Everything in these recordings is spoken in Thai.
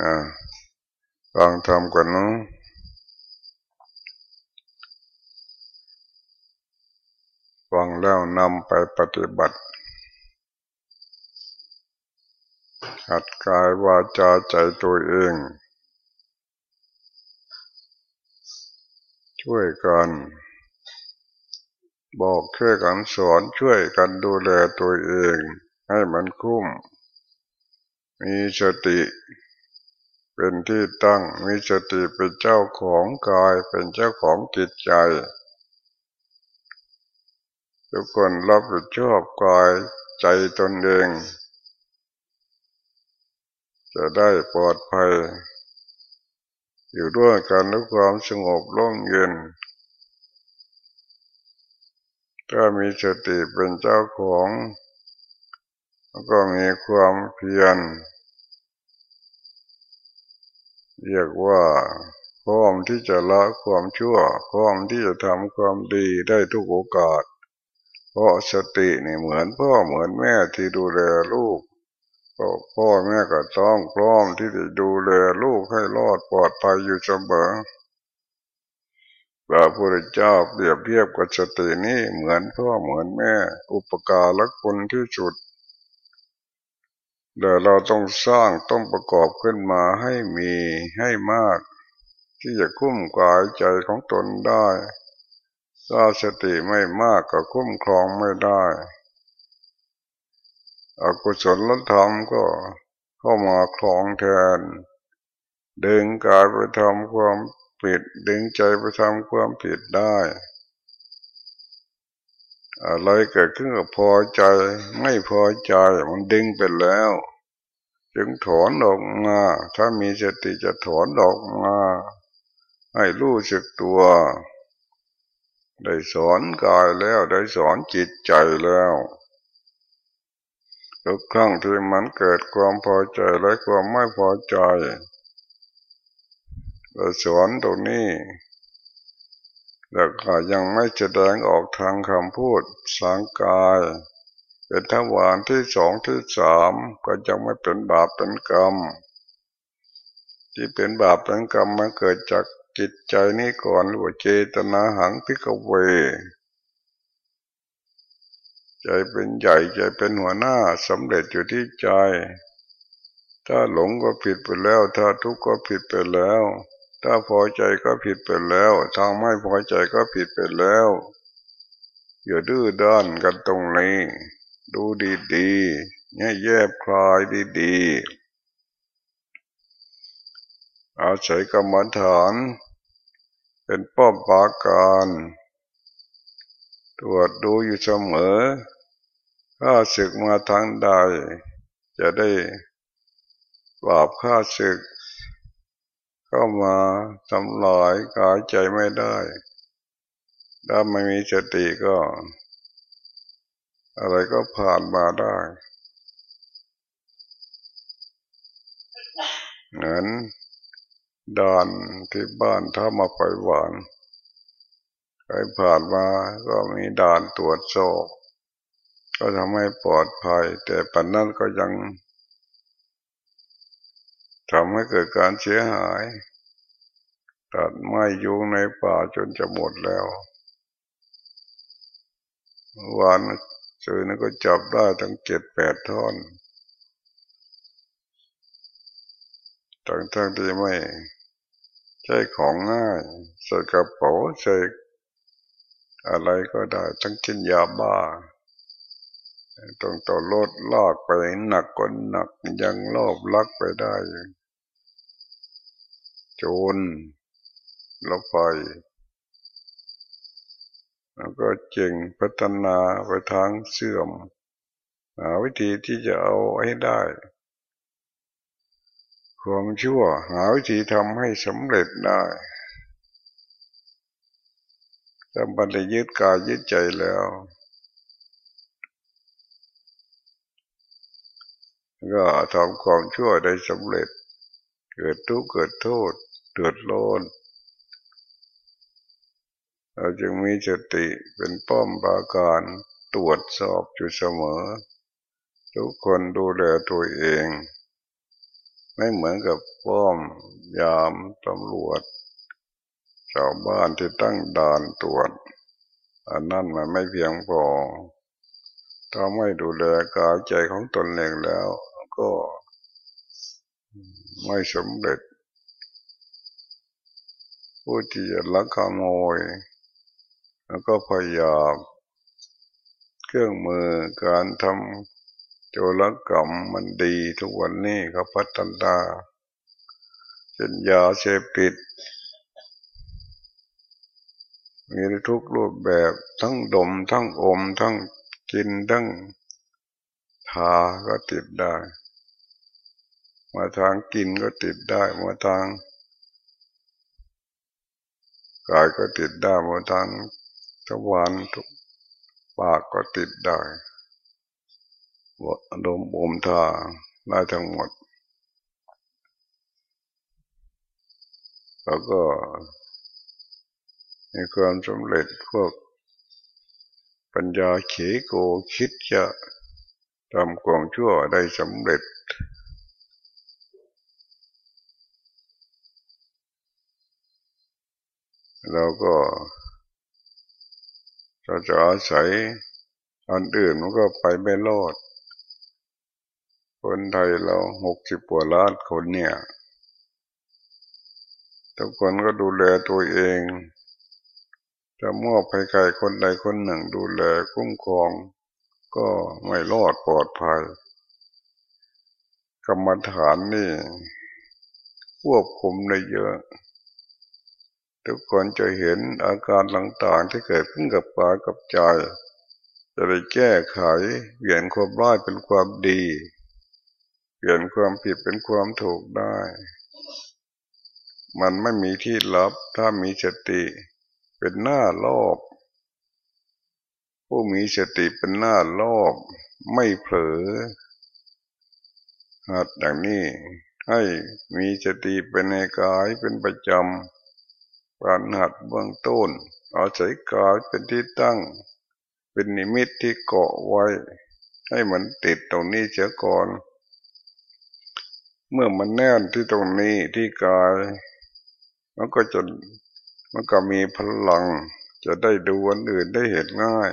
อ่าฟังทำกันเนาะฟังแล้วนำไปปฏิบัติ หัดกายวาจาใจตัวเอง ช่วยกัน บอกช่วยกันสอนช่วยกันดูแลตัวเอง ให้มันคุ้ม มีสติ เป็นที่ตั้งมีสติเป็นเจ้าของกายเป็นเจ้าของจิตใจ ทุกคนรับผิดชอบกายใจตนเอง จะได้ปลอดภัย อยู่ด้วยกันด้วยความสงบร่มเย็นถ้ามีสติเป็นเจ้าของ ก็มีความเพียร เรียกว่าพร้อมที่จะละความชั่วพร้อมที่จะทำความดีได้ทุกโอกาส เพราะสตินี่เหมือนพ่อเหมือนแม่ที่ดูแลลูกพ่อแม่ก็ต้องพร้อมที่จะดูแลลูกให้รอดปลอดภัยอยู่เสมอพระพุทธเจ้าเปรียบเทียบกับสตินี้เหมือนพ่อเหมือนแม่ อุปการะคุณที่สุด เดี๋ยวเราต้องสร้างต้องประกอบขึ้นมาให้มีให้มาก ที่จะคุ้มกายใจของตนได้ถ้าสติไม่มากก็คุ้มครองไม่ได้อกุศลธรรมก็เข้ามาคลองแทน ดึงกายไปทำความผิด ดึงใจไปทำความผิดได้ อะไรเกิดขึ้นกับพอใจ ไม่พอใจมันดึงไปแล้ว จึงถอนออกมา ถ้ามีสติจะถอนออกมา ให้รู้สึกตัว ได้สอนกายแล้วได้สอนจิตใจแล้วทุกครั้งที่มันเกิดความพอใจและความไม่พอใจเราสอนตรงนี้ แต่ก็ยังไม่แสดงออกทางคำพูดสังกาย เป็นทวารที่สองที่สามก็ยังไม่เป็นบาปเป็นกรรม ที่เป็นบาปเป็นกรรมมันเกิดจากจิตใจนี้ก่อนหรือว่าเจตนาหังพิกเว ใจเป็นใหญ่ใจเป็นหัวหน้าสำเร็จอยู่ที่ใจ ถ้าหลงก็ผิดไปแล้ว ถ้าทุกข์ก็ผิดไปแล้ว ถ้าพอใจก็ผิดไปแล้ว ทางไม่พอใจก็ผิดไปแล้ว อย่าดื้อด้านกันตรงนี้ ดูดีๆเนี่ยแยบคลายดีๆ อาศัยกรรมฐาน เป็นป้อมปาการ ตรวจดูอยู่เสมอข้าศึกมาทางใด จะได้ปราบข้าศึก เข้ามาทำลายกายใจไม่ได้ ถ้าไม่มีสติก็ อะไรก็ผ่านมาได้ เหมือนดานที่บ้านถ้ามาไปหวานใครผ่านมาก็มีด่านตรวจสอบก็ทำให้ปลอดภัย แต่ปัจนั้นก็ยัง ทำให้เกิดการเสียหาย ตัดไม้ยุงในป่าจนจะหมดแล้ววานเจอนั้นก็จับได้ทั้งเจ็ดแปดท่อนทั้งทั้งที่ไม่ใช่ของง่ายใส่กระเป๋าใส่อะไรก็ได้ทั้งกินยาบ้าต้องต่อรถลากไปหนักกว่าหนักยังลอบลักไปได้ โจรเราไปแล้วก็เจงพัฒนาไปทางเสื่อมหาวิธีที่จะเอาให้ได้ ความชั่วหาวิธีทำให้สำเร็จได้ถ้าบันไดยึดกายยึดใจแล้วก็ทำความชั่วได้สำเร็จ เกิดทุกข์เกิดโทษ เดือดร้อนเราจึงมีสติเป็นป้อมปราการตรวจสอบอยู่เสมอ ทุกคนดูแลตัวเอง ไม่เหมือนกับป้อมยามตำรวจชาวบ้านที่ตั้งด่านตรวจ อันนั้นมันไม่เพียงพอถ้าไม่ดูแลกายใจของตนเองแล้ว ก็ไม่สำเร็จ ผู้ที่จะลักขโมย แล้วก็พยายามเครื่องมือการทำโจรกรรมมันดีทุกวันนี้เขาพัฒนาเช่นยาเสพติด มีทุกรูปแบบทั้งดมทั้งอมทั้งกินทั้งทาก็ติดได้ มาทางกินก็ติดได้ มาทาง กายก็ติดได้มาทางทวารทุกปากก็ติดได้วดมอมทาได้ทั้งหมด แล้วก็มีความสำเร็จพวก ปัญญาเขโกคิดจะทำความชั่วได้สำเร็จ เราก็จะจะอาศัยอันอื่นมันก็ไปไม่รอด คนไทยเราหกสิบกว่าล้านคนเนี่ย ทุกคนก็ดูแลตัวเอง จะมอบให้ใครคนใดคนหนึ่งดูแลคุ้มครอง ก็ไม่รอดปลอดภัย กรรมฐานนี่ควบคุมได้เยอะ ทุกคนจะเห็นอาการต่างๆที่เกิดขึ้นกับปากับใจ จะได้แก้ไขเปลี่ยนความร้ายเป็นความดี เปลี่ยนความผิดเป็นความถูกได้ มันไม่มีที่ลับถ้ามีสติเป็นหน้ารอบ ผู้มีสติเป็นหน้ารอบไม่เผลอหัดอย่างนี้ให้มีสติเป็นในกายเป็นประจำ การหัดเบื้องต้นเอาใจกายเป็นที่ตั้ง เป็นนิมิตที่เกาะไว้ ให้มันติดตรงนี้เสียก่อน เมื่อมันแน่นที่ตรงนี้ที่กายมันก็จะมันก็มีพลัง จะได้ดูวันอื่นได้เห็นง่าย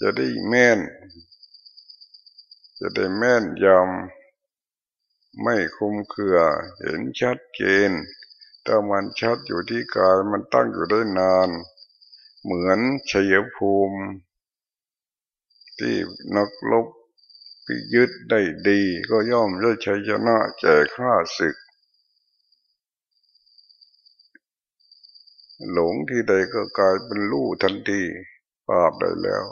จะได้แม่น จะได้แม่นยำไม่คุมเคือเห็นชัดเจน ถ้ามันชัดอยู่ที่กายมันตั้งอยู่ได้นาน เหมือนชัยภูมิ ที่นักลบพิยึดได้ดี ก็ย่อมได้ชัยชนะแก่ข้าศึก หลงที่ใดก็กลายเป็นลู่ทันทีปราบได้แล้ว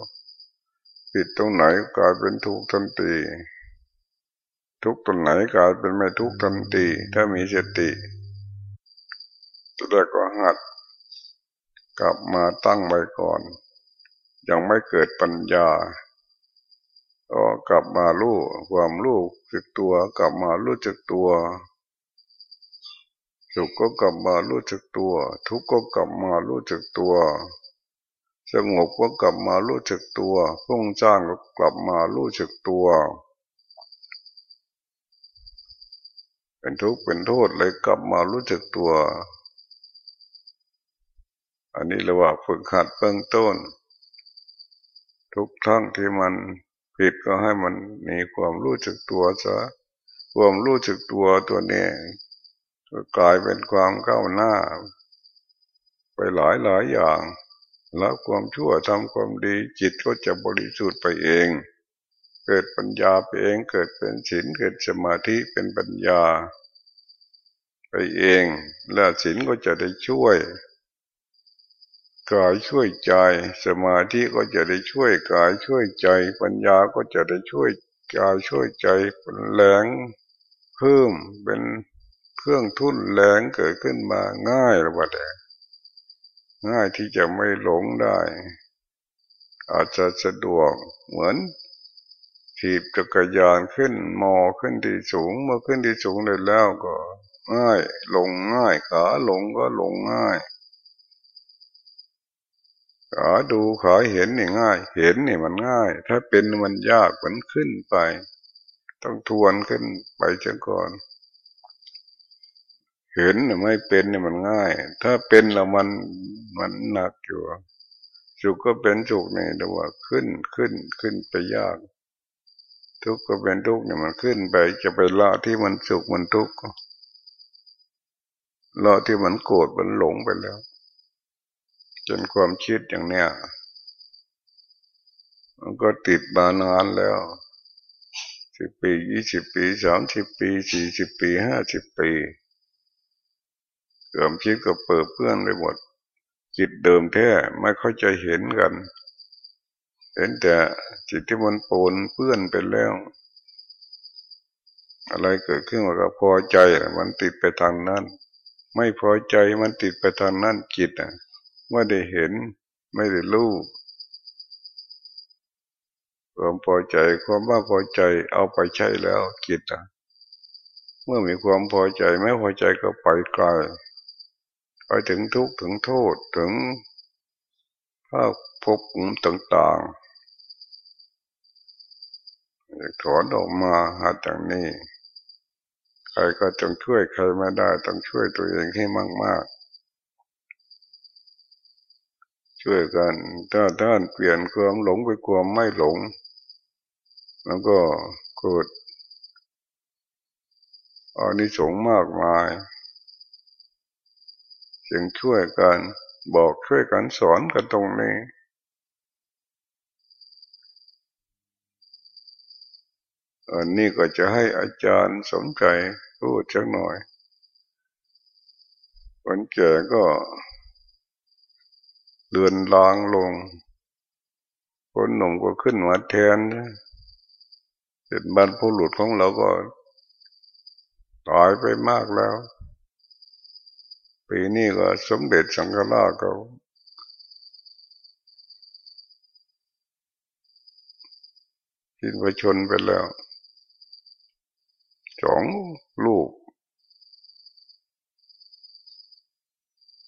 ผิดตรงไหนกลายเป็นถูกทันทีทุกตรงไหนกลายเป็นไม่ทุกทันทีถ้ามีสติ แต่ก็หัด กลับมาตั้งไว้ก่อน ยังไม่เกิดปัญญา ก็กลับมาลู่ความลู่สึกตัว กลับมาลู่จักตัวสุขก็กลับมารู้จักตัว ทุกข์ก็กลับมารู้จักตัวสงบก็กลับมารู้จักตัวพุ่งจ้างก็กลับมารู้จักตัวเป็นทุกข์เป็นโทษเลยกลับมารู้จักตัว อันนี้เรียกว่าฝึกหัดเบื้องต้น ทุกทั้งที่มันผิดก็ให้มันมีความรู้จักตัวซะความรู้จักตัวตัวนี้ก็กลายเป็นความก้าวหน้า ไปหลายหลายอย่างแล้วความชั่วทำความดีจิตก็จะบริสุทธิ์ไปเอง เกิดปัญญาไปเองเกิดเป็นศีลเกิดสมาธิเป็นปัญญา ไปเอง แล้วศีลก็จะได้ช่วย กายช่วยใจ สมาธิก็จะได้ช่วยกายช่วยใจ ปัญญาก็จะได้ช่วยกายช่วยใจเป็นแรงเพิ่มเป็นเครื่องทุ่นแรงเกิดขึ้นมาง่ายรือเปล่าง่ายที่จะไม่หลงได้ อาจจะสะดวกเหมือนถีบจักรยานขึ้นมอขึ้นที่สูงเมื่อขึ้นที่สูงเลยแล้วก็ง่ายลงง่ายขาหลงก็หลงง่าย ขาดูขาเห็นนี่ง่าย เห็นนี่มันง่าย ถ้าเป็นมันยากมันขึ้นไป ต้องทวนขึ้นไปเช่นก่อน เห็นไม่เป็นเนี่ยมันง่าย ถ้าเป็นแล้วมันมันหนักอยู่สุขก็เป็นสุขนี่แต่ว่าขึ้นขึ้นขึ้นไปยาก ทุกข์ก็เป็นทุกข์เนี่ยมันขึ้นไป จะไปละที่มันสุขมันทุกข์ละที่มันโกรธมันหลงไปแล้ว จนความคิดอย่างเนี้ยมันก็ติดมานานแล้วสิบปียี่สิบปีสามสิบปีสี่สิบปีห้าสิบปีความคิดก็เปิดเพื่อนไปหมดจิตเดิมแท้ไม่เข้าใจเห็นกัน เห็นแต่จิตที่มันปนเพื่อนไปแล้ว อะไรเกิดขึ้นก็พอใจมันติดไปทางนั้น ไม่พอใจมันติดไปทางนั้นจิตอะ ไม่ได้เห็น ไม่ได้รู้ความพอใจความว่าพอใจเอาไปใช้แล้วจิตอะเมื่อมีความพอใจไม่พอใจก็ไปไกลไปถึงทุกข์ถึงโทษถึงภาพภพภูมิต่างๆถอนออกมาหาจากนี้ ใครก็จงช่วยใครไม่ได้ ต้องช่วยตัวเองให้มากๆ ช่วยกัน ถ้าท่านเปลี่ยนความหลงไปความไม่หลง แล้วก็เกิดอานิสงส์มากมายจึงช่วยกันบอกช่วยกันสอนกันตรงนี้อันนี้ก็จะให้อาจารย์สมใจพูดสักหน่อยคนแก่ก็ ดือนลางลง คนหนุ่มก็ขึ้นมาแทนเป็นบรรพุรุษของเราก็ตายไปมากแล้ว ปีนี้ก็สมเด็จสังฆราชก็กินไปชนไปแล้วสองลูก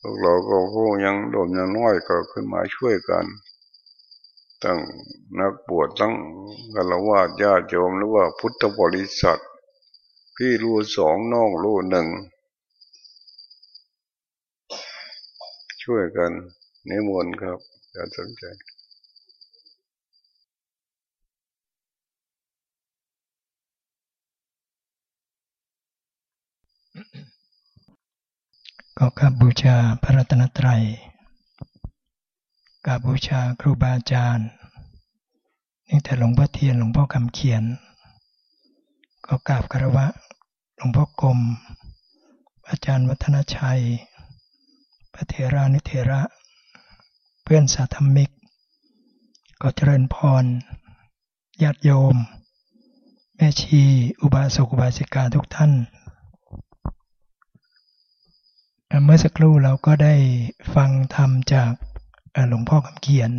พว ก็คงยังโดมยังน้อยก็ขึ้นมาช่วยกันตั้งนักบวชตั้งกัลวาดญาติโยมหรือว่าพุทธบริษัท พี่รู้สองน้องรู้หนึ่ง ช่วยกันนิมนต์ครับอย่าสนใจ ก็กราบบูชาพระรัตนตรัยกราบบูชาครูบาอาจารย์นี่แต่หลวงพ่อเทียนหลวงพ่อคำเขียน ก็กราบคารวะหลวงพ่อกรมอาจารย์วัฒนชัยระเทรานิเทระ เพื่อนสาธมิก ก็เจริญพรญาติโยม แม่ชี อุบาสกอุบาสิกาทุกท่าน เมื่อสักครู่เราก็ได้ฟังธรรมจากหลวงพ่อคำเขียน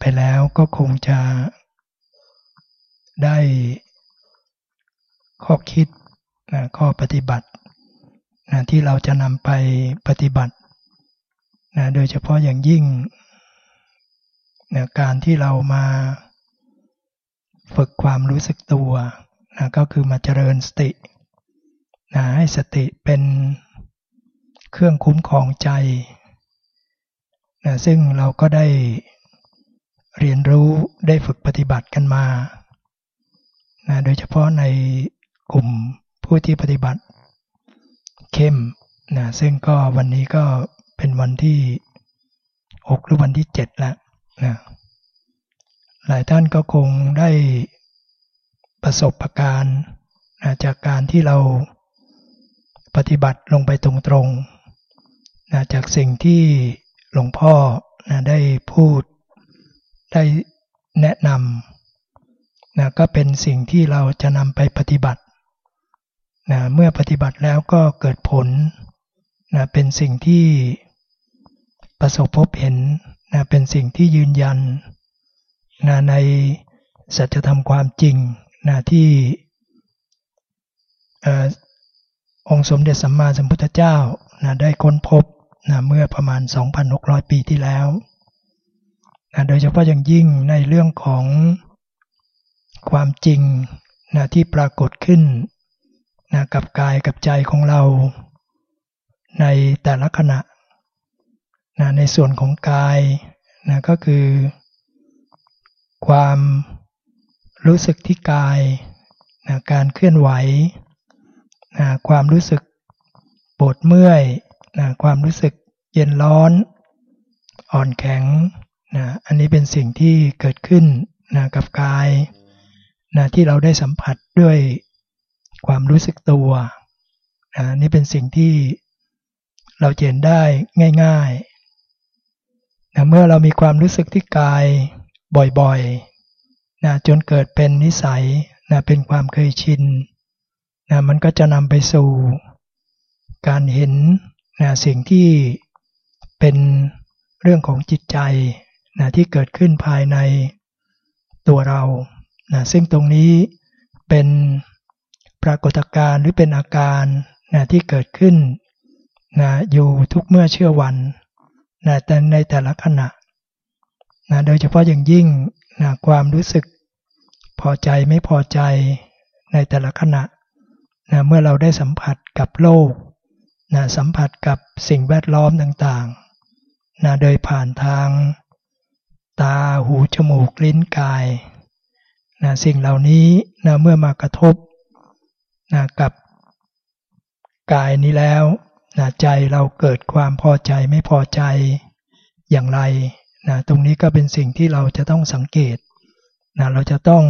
ไปแล้วก็คงจะได้ข้อคิดข้อปฏิบัตินะที่เราจะนำไปปฏิบัตินะโดยเฉพาะอย่างยิ่งนะการที่เรามาฝึกความรู้สึกตัวนะก็คือมาเจริญสตินะให้สติเป็น เครื่องคุ้มครองใจนะซึ่งเราก็ได้เรียนรู้ได้ฝึกปฏิบัติกันมานะโดยเฉพาะในกลุ่มผู้ที่ปฏิบัติเข้มนะซึ่งก็วันนี้ก็เป็นวันที่หกหรือวันที่เจ็ดแล้วนะหลายท่านก็คงได้ประสบประการนะจากการที่เราปฏิบัติลงไปตรงๆ นะจากสิ่งที่หลวงพ่อนะได้พูดได้แนะนำนะก็เป็นสิ่งที่เราจะนำไปปฏิบัตินะเมื่อปฏิบัติแล้วก็เกิดผลนะเป็นสิ่งที่ประสบพบเห็นนะเป็นสิ่งที่ยืนยันนะในสัจธรรมความจริงนะที่องค์สมเด็จสัมมาสัมพุทธเจ้านะได้ค้นพบ นะเมื่อประมาณ 2,600 ปีที่แล้วนะโดยเฉพาะอย่างยิ่งในเรื่องของความจริงนะที่ปรากฏขึ้นนะกับกายกับใจของเรา ในแต่ละขณะนะในส่วนของกายนะก็คือ ความรู้สึกที่กายนะการเคลื่อนไหวนะความรู้สึกปวดเมื่อย นะความรู้สึกเย็นร้อน อ่อนแข็งนะอันนี้เป็นสิ่งที่เกิดขึ้นนะกับกายนะที่เราได้สัมผัสด้วยความรู้สึกตัวนะนี่เป็นสิ่งที่เราเห็นได้ง่ายๆนะเมื่อเรามีความรู้สึกที่กายบ่อยๆนะจนเกิดเป็นนิสัยนะเป็นความเคยชินนะมันก็จะนำไปสู่การเห็น นะสิ่งที่เป็นเรื่องของจิตใจนะที่เกิดขึ้นภายในตัวเรานะซึ่งตรงนี้เป็นปรากฏการณ์หรือเป็นอาการนะที่เกิดขึ้นนะอยู่ทุกเมื่อเชื่อวันนะแต่ในแต่ละขณะนะโดยเฉพาะอย่างยิ่งนะความรู้สึกพอใจไม่พอใจในแต่ละขณะนะเมื่อเราได้สัมผัสกับโลก นะสัมผัสกับสิ่งแวดล้อมต่างๆนะโดยผ่านทาง ตาหูจมูกลิ้นกายนะสิ่งเหล่านี้นะเมื่อมากระทบนะกับกายนี้แล้วนะใจเราเกิดความพอใจไม่พอใจอย่างไรนะตรงนี้ก็เป็นสิ่งที่เราจะต้องสังเกตนะเราจะต้อง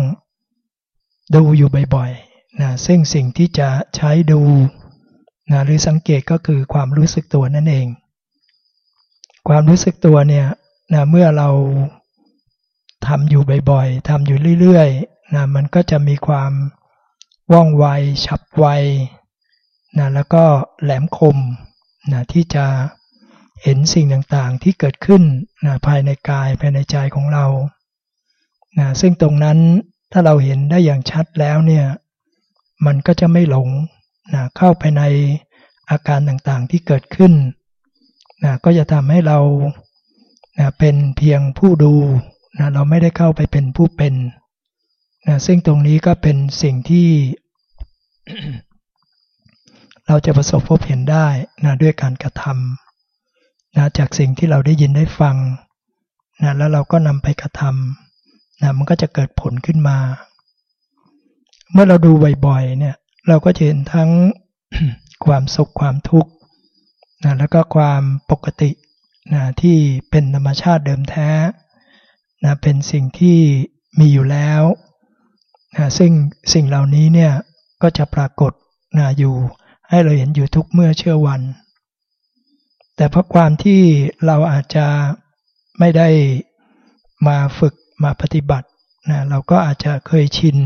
ดูอยู่บ่อยๆนะซึ่งสิ่งที่จะใช้ดู นะหรือสังเกตก็คือความรู้สึกตัวนั่นเอง ความรู้สึกตัวเนี่ยนะเมื่อเราทำอยู่บ่อยๆทำอยู่เรื่อยๆนะมันก็จะมีความว่องไว ฉับไวนะแล้วก็แหลมคมนะที่จะเห็นสิ่งต่างๆที่เกิดขึ้นนะภายในกายภายในใจของเรานะซึ่งตรงนั้นถ้าเราเห็นได้อย่างชัดแล้วเนี่ย มันก็จะไม่หลง นะเข้าไปในอาการต่างๆที่เกิดขึ้นนะก็จะทำให้เรานะเป็นเพียงผู้ดูนะเราไม่ได้เข้าไปเป็นผู้เป็นนะซึ่งตรงนี้ก็เป็นสิ่งที่ เราจะประสบพบเห็นได้นะด้วยการกระทำนะจากสิ่งที่เราได้ยินได้ฟังนะแล้วเราก็นำไปกระทำนะมันก็จะเกิดผลขึ้นมา เมื่อเราดูบ่อยๆเนี่ย เราก็จะเห็นทั้งความสุขความทุกข์นะแล้วก็ความปกตินะที่เป็นธรรมชาติเดิมแท้นะเป็นสิ่งที่มีอยู่แล้วนะซึ่งสิ่งเหล่านี้เนี่ยก็จะปรากฏนะอยู่ให้เราเห็นอยู่ทุกเมื่อเชื่อวัน แต่เพราะความที่เราอาจจะไม่ได้มาฝึกมาปฏิบัตินะเราก็อาจจะเคยชิน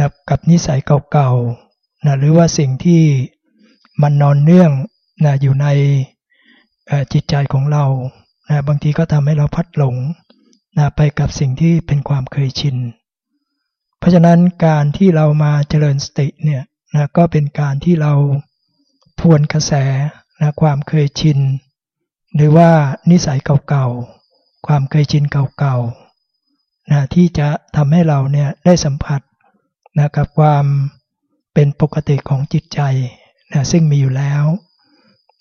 นะกับนิสัยเก่าๆนะหรือว่าสิ่งที่มันนอนเนื่องนะอยู่ในจิตใจของเรานะบางทีก็ทำให้เราพัดหลงนะไปกับสิ่งที่เป็นความเคยชิน เพราะฉะนั้นการที่เรามาเจริญสติเนี่ยนะก็เป็นการที่เราทวนกระแสนะความเคยชิน หรือว่านิสัยเก่าๆ ความเคยชินเก่าๆนะที่จะทำให้เราเนี่ยได้สัมผัส นะกับความเป็นปกติของจิตใจนะซึ่งมีอยู่แล้ว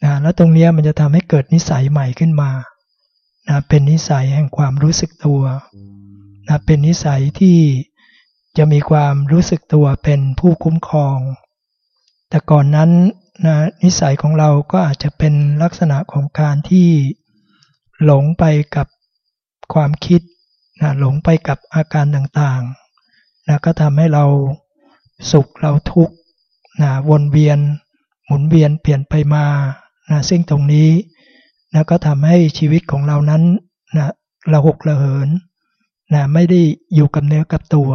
นะแล้วตรงนี้มันจะทำให้เกิดนิสัยใหม่ขึ้นมานะเป็นนิสัยแห่งความรู้สึกตัวนะเป็นนิสัยที่จะมีความรู้สึกตัวเป็นผู้คุ้มครอง แต่ก่อนนั้นนะนิสัยของเราก็อาจจะเป็นลักษณะของการที่หลงไปกับความคิดนะหลงไปกับอาการต่าง นะก็ทำให้เราสุขเราทุกข์นะวนเวียน หมุนเวียนเปลี่ยนไปมานะซึ่งตรงนี้นะก็ทำให้ชีวิตของเรานั้นนะระหกระเหินนะไม่ได้อยู่กับเนื้อกับตัว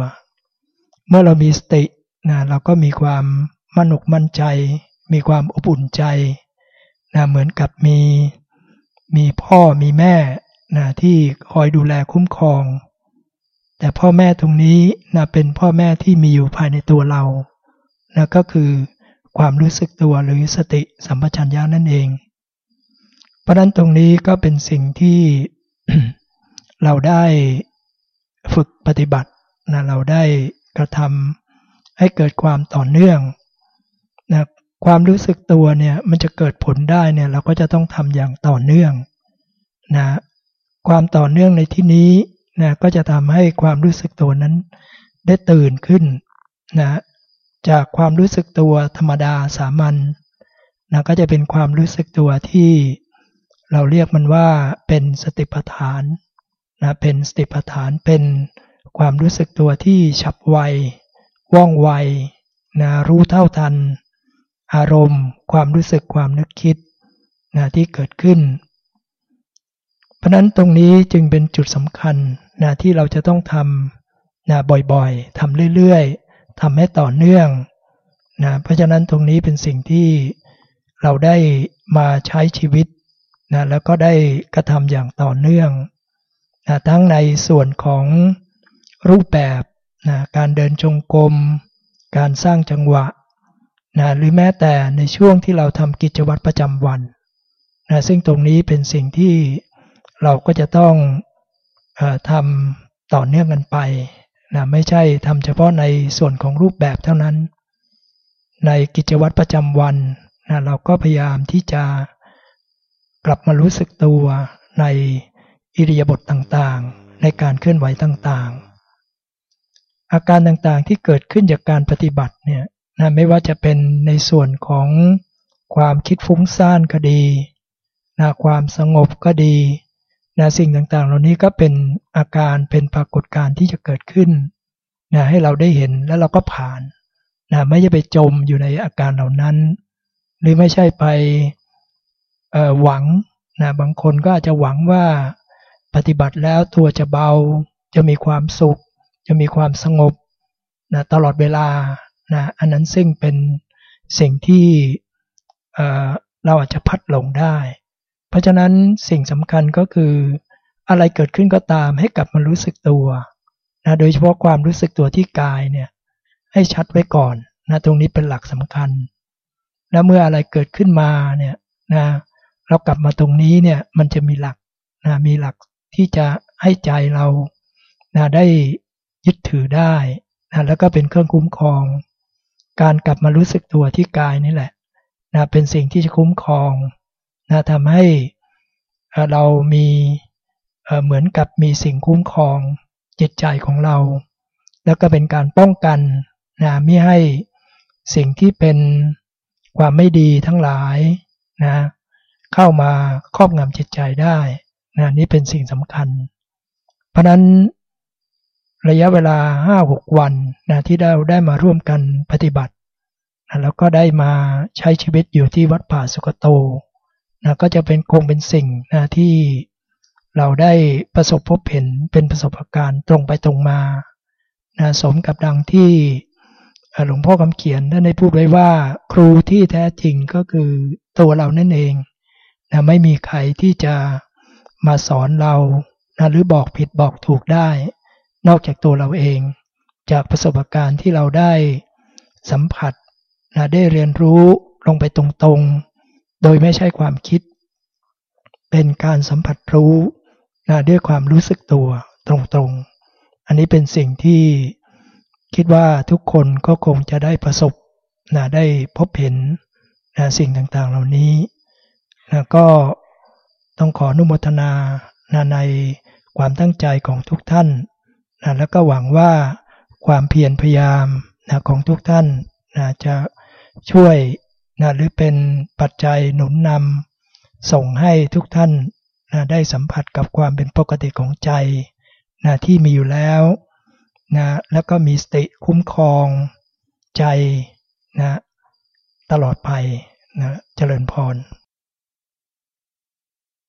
เมื่อเรามีสตินะเราก็มีความมั่นอกมั่นใจ มีความอบอุ่นใจนะเหมือนกับมีมีพ่อมีแม่นะที่คอยดูแลคุ้มครอง แต่พ่อแม่ตรงนี้นะเป็นพ่อแม่ที่มีอยู่ภายในตัวเรานะก็คือความรู้สึกตัวหรือสติสัมปชัญญะนั่นเอง เพราะนั้นตรงนี้ก็เป็นสิ่งที่เราได้ฝึกปฏิบัตินะเราได้กระทำให้เกิดความต่อเนื่องความรู้สึกตัวเนี่ยมันจะเกิดผลได้เนี่ยเราก็จะต้องทำอย่างต่อเนื่องนะความต่อเนื่องในที่นี้ นะก็จะทำให้ความรู้สึกตัวนั้นได้ตื่นขึ้นนะจากความรู้สึกตัวธรรมดาสามัญนะก็จะเป็นความรู้สึกตัวที่เราเรียกมันว่าเป็นสติปัฏฐานนะเป็นสติปัฏฐานเป็นความรู้สึกตัวที่ฉับไวว่องไวนะรู้เท่าทัน อารมณ์ ความรู้สึกความนึกคิดนะที่เกิดขึ้น เพราะนั้นตรงนี้จึงเป็นจุดสำคัญ นะที่เราจะต้องทำนะบ่อยๆทำเรื่อยๆทำให้ต่อเนื่องนะเพราะฉะนั้นตรงนี้เป็นสิ่งที่เราได้มาใช้ชีวิตนะแล้วก็ได้กระทำอย่างต่อเนื่องนะทั้งในส่วนของรูปแบบนะการเดินจงกรม การสร้างจังหวะนะหรือแม้แต่ในช่วงที่เราทำกิจวัตรประจำวันนะซึ่งตรงนี้เป็นสิ่งที่เราก็จะต้อง ทำต่อเนื่องกันไปนะไม่ใช่ทำเฉพาะในส่วนของรูปแบบเท่านั้น ในกิจวัตรประจำวันนะเราก็พยายามที่จะกลับมารู้สึกตัวในอิริยาบถต่างๆ ในการเคลื่อนไหวต่างๆ อาการต่างๆที่เกิดขึ้นจากการปฏิบัติเนี่ยนะไม่ว่าจะเป็นในส่วนของความคิดฟุ้งซ่านก็ดีนะความสงบก็ดี นะสิ่งต่างๆ เหล่านี้ก็เป็นอาการเป็นปรากฏการณ์ที่จะเกิดขึ้นนะให้เราได้เห็นแล้วเราก็ผ่านนะไม่ใช่ไปจมอยู่ในอาการเหล่านั้น หรือไม่ใช่ไปหวังนะบางคนก็อาจจะหวังว่าปฏิบัติแล้วตัวจะเบา จะมีความสุข จะมีความสงบนะตลอดเวลานะอันนั้นซึ่งเป็นสิ่งที่เราอาจจะพัดหลงได้ ราะฉะนั้นสิ่งสำคัญก็คืออะไรเกิดขึ้นก็ตามให้กลับมารู้สึกตัวนะโดยเฉพาะความรู้สึกตัวที่กายเนี่ยให้ชัดไว้ก่อนนะตรงนี้เป็นหลักสำคัญ แล้วเมื่ออะไรเกิดขึ้นมาเนี่ยนะเรากลับมาตรงนี้เนี่ยมันจะมีหลักนะมีหลักที่จะให้ใจเรานะได้ยึดถือได้นะแล้วก็เป็นเครื่องคุ้มครอง การกลับมารู้สึกตัวที่กายนี่แหละนะเป็นสิ่งที่จะคุ้มครอง นะทำให้เรามีเหมือนกับมีสิ่งคุ้มครองจิตใจของเรา แล้วก็เป็นการป้องกันนะไม่ให้สิ่งที่เป็นความไม่ดีทั้งหลายนะเข้ามาครอบงำจิตใจได้นะนี่เป็นสิ่งสำคัญ เพราะนั้นระยะเวลาห้าหกวันนะที่เราได้มาร่วมกันปฏิบัตินะแล้วก็ได้มาใช้ชีวิตอยู่ที่วัดป่าสุกโต นะก็จะเป็นคงเป็นสิ่งนะที่เราได้ประสบพบเห็นเป็นประสบการณ์ตรงไปตรงมานะสมกับดังที่หลวงพ่อคำเขียนท่านได้พูดไว้ว่า ครูที่แท้จริงก็คือตัวเรานั่นเองนะไม่มีใครที่จะมาสอนเรานะหรือบอกผิดบอกถูกได้ นอกจากตัวเราเอง จากประสบการณ์ที่เราได้สัมผัสนะได้เรียนรู้ลงไปตรงๆ โดยไม่ใช่ความคิด เป็นการสัมผัสรู้นะด้วยความรู้สึกตัวตรงๆ อันนี้เป็นสิ่งที่คิดว่าทุกคนก็คงจะได้ประสบนะได้พบเห็นนะสิ่งต่างๆเหล่านี้นะก็ต้องขออนุโมทนานะในความตั้งใจของทุกท่านนะแล้วก็หวังว่าความเพียรพยายามนะของทุกท่านนะจะช่วย นะหรือเป็นปัจจัยหนุนนำส่งให้ทุกท่านนะได้สัมผัสกับความเป็นปกติของใจนะที่มีอยู่แล้วนะแล้วก็มีสติคุ้มครองใจนะตลอดไปนะเจริญพร